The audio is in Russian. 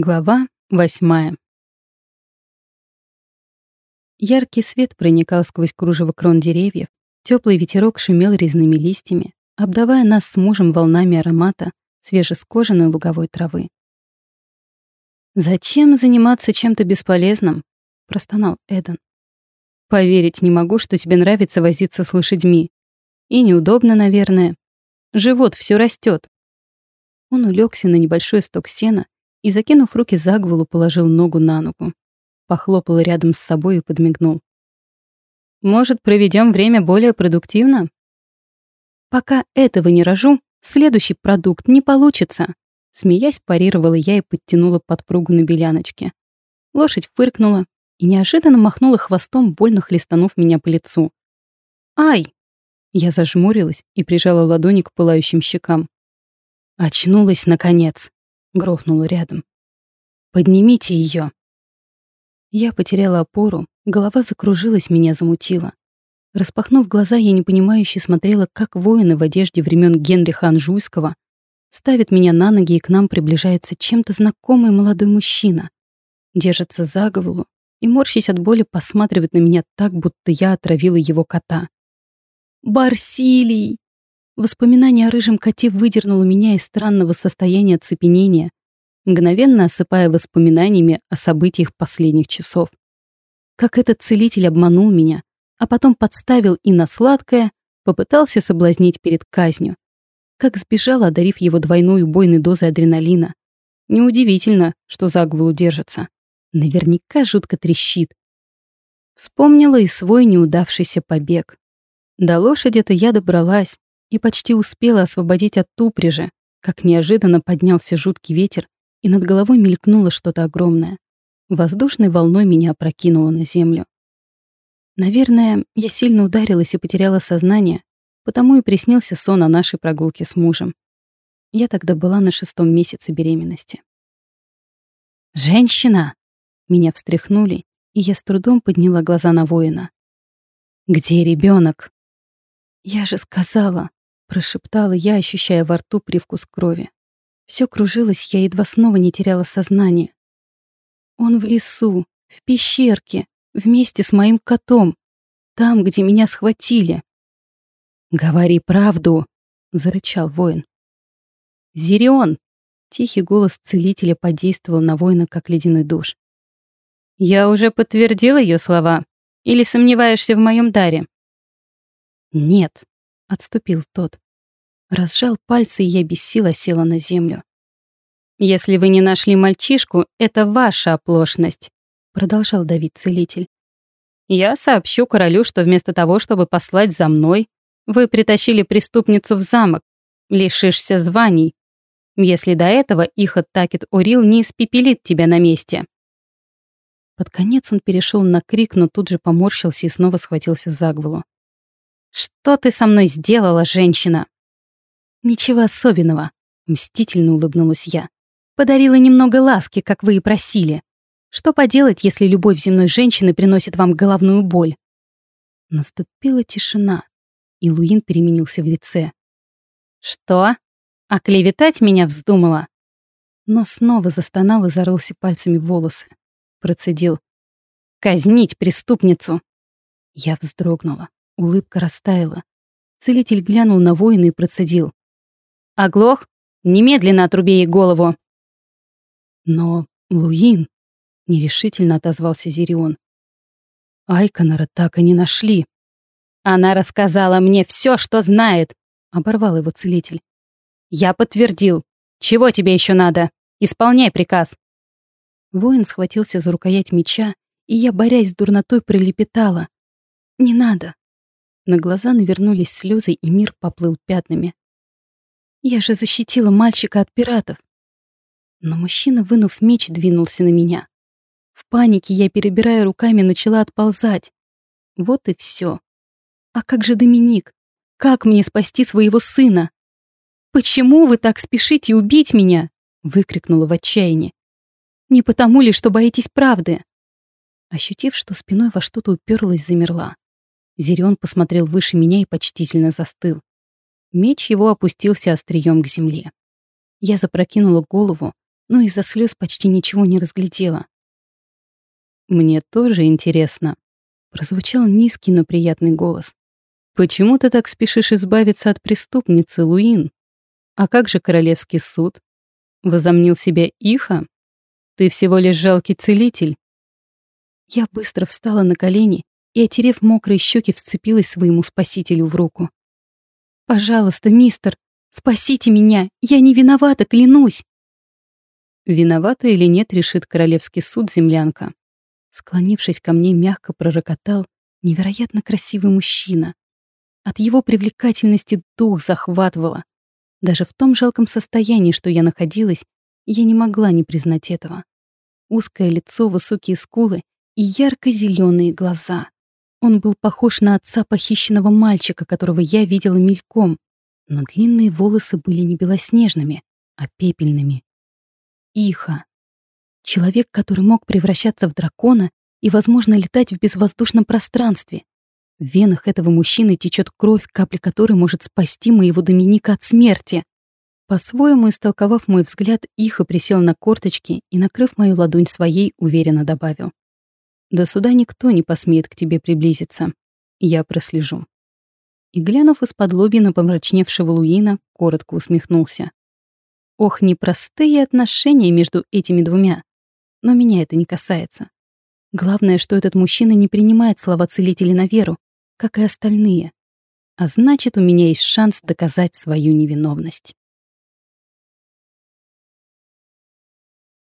Глава восьмая. Яркий свет проникал сквозь кружево крон деревьев, теплый ветерок шумел резными листьями, обдавая нас с мужем волнами аромата свежескоженной луговой травы. «Зачем заниматься чем-то бесполезным?» — простонал Эден. «Поверить не могу, что тебе нравится возиться с лошадьми. И неудобно, наверное. Живот все растет. Он улегся на небольшой сток сена и, закинув руки за голову, положил ногу на ногу. Похлопал рядом с собой и подмигнул. «Может, проведем время более продуктивно?» «Пока этого не рожу, следующий продукт не получится», Смеясь, парировала я и подтянула подпругу на беляночке. Лошадь фыркнула и неожиданно махнула хвостом, больно хлестанув меня по лицу. «Ай!» Я зажмурилась и прижала ладони к пылающим щекам. «Очнулась, наконец!» Грохнула рядом. «Поднимите ее!» Я потеряла опору, голова закружилась, меня замутила. Распахнув глаза, я непонимающе смотрела, как воины в одежде времен Генриха Анжуйского ставят меня на ноги, и к нам приближается чем-то знакомый молодой мужчина. Держится за голову и, морщись от боли, посматривает на меня так, будто я отравила его кота. «Барсилий!» Воспоминание о рыжем коте выдернуло меня из странного состояния оцепенения, мгновенно осыпая воспоминаниями о событиях последних часов. Как этот целитель обманул меня, а потом подставил и на сладкое, попытался соблазнить перед казнью. Как сбежал, одарив его двойной убойной дозой адреналина. Неудивительно, что заговор удержится. Наверняка жутко трещит. Вспомнила и свой неудавшийся побег. До лошади-то я добралась, и почти успела освободить от упряжи, как неожиданно поднялся жуткий ветер, и над головой мелькнуло что-то огромное. Воздушной волной меня опрокинуло на землю. Наверное, я сильно ударилась и потеряла сознание, потому и приснился сон о нашей прогулке с мужем. Я тогда была на шестом месяце беременности. «Женщина!» Меня встряхнули, и я с трудом подняла глаза на воина. «Где ребенок? «Я же сказала!» Прошептала я, ощущая во рту привкус крови. Все кружилось, я едва снова не теряла сознание. Он в лесу, в пещерке, вместе с моим котом, там, где меня схватили. «Говори правду!» — зарычал воин. «Зирион!» — тихий голос целителя подействовал на воина, как ледяной душ. «Я уже подтвердил ее слова. Или сомневаешься в моем даре?» «Нет», Отступил тот. Разжал пальцы, и я без сил села на землю. «Если вы не нашли мальчишку, это ваша оплошность», — продолжал давить целитель. «Я сообщу королю, что вместо того, чтобы послать за мной, вы притащили преступницу в замок. Лишишься званий. Если до этого их Такет Орил не испепелит тебя на месте». Под конец он перешел на крик, но тут же поморщился и снова схватился за голову. «Что ты со мной сделала, женщина?» «Ничего особенного», — мстительно улыбнулась я. «Подарила немного ласки, как вы и просили. Что поделать, если любовь земной женщины приносит вам головную боль?» Наступила тишина, и Луин переменился в лице. «Что? Оклеветать меня вздумала?» Но снова застонал и зарылся пальцами в волосы. Процедил. «Казнить преступницу!» Я вздрогнула. Улыбка растаяла. Целитель глянул на воина и процедил. «Оглох? Немедленно отруби ей голову!» «Но, Луин...» — нерешительно отозвался Зирион. «Айконора так и не нашли». «Она рассказала мне все, что знает!» — оборвал его целитель. «Я подтвердил. Чего тебе еще надо? Исполняй приказ!» Воин схватился за рукоять меча, и я, борясь с дурнотой, пролепетала. «Не надо. На глаза навернулись слезы, и мир поплыл пятнами. «Я же защитила мальчика от пиратов!» Но мужчина, вынув меч, двинулся на меня. В панике я, перебирая руками, начала отползать. Вот и все. А как же Доминик? Как мне спасти своего сына? «Почему вы так спешите убить меня?» — выкрикнула в отчаянии. «Не потому ли, что боитесь правды?» Ощутив, что спиной во что-то уперлась, замерла. Зирион посмотрел выше меня и почтительно застыл. Меч его опустился острием к земле. Я запрокинула голову, но из-за слез почти ничего не разглядела. «Мне тоже интересно», — прозвучал низкий, но приятный голос. «Почему ты так спешишь избавиться от преступницы, Луин? А как же королевский суд? Возомнил себя Иха? Ты всего лишь жалкий целитель». Я быстро встала на колени и, отерев мокрые щеки, вцепилась своему спасителю в руку. «Пожалуйста, мистер, спасите меня! Я не виновата, клянусь!» Виновата или нет, решит королевский суд землянка. Склонившись ко мне, мягко пророкотал невероятно красивый мужчина. От его привлекательности дух захватывало. Даже в том жалком состоянии, что я находилась, я не могла не признать этого. Узкое лицо, высокие скулы и ярко зеленые глаза. Он был похож на отца похищенного мальчика, которого я видела мельком, но длинные волосы были не белоснежными, а пепельными. Иха. Человек, который мог превращаться в дракона и, возможно, летать в безвоздушном пространстве. В венах этого мужчины течет кровь, капля которой может спасти моего Доминика от смерти. По-своему истолковав мой взгляд, Иха присел на корточки и, накрыв мою ладонь своей, уверенно добавил. До суда никто не посмеет к тебе приблизиться. Я прослежу». И, глянув из-под лоби на помрачневшего Луина, коротко усмехнулся. Ох, непростые отношения между этими двумя. Но меня это не касается. Главное, что этот мужчина не принимает слова целителя на веру, как и остальные. А значит, у меня есть шанс доказать свою невиновность.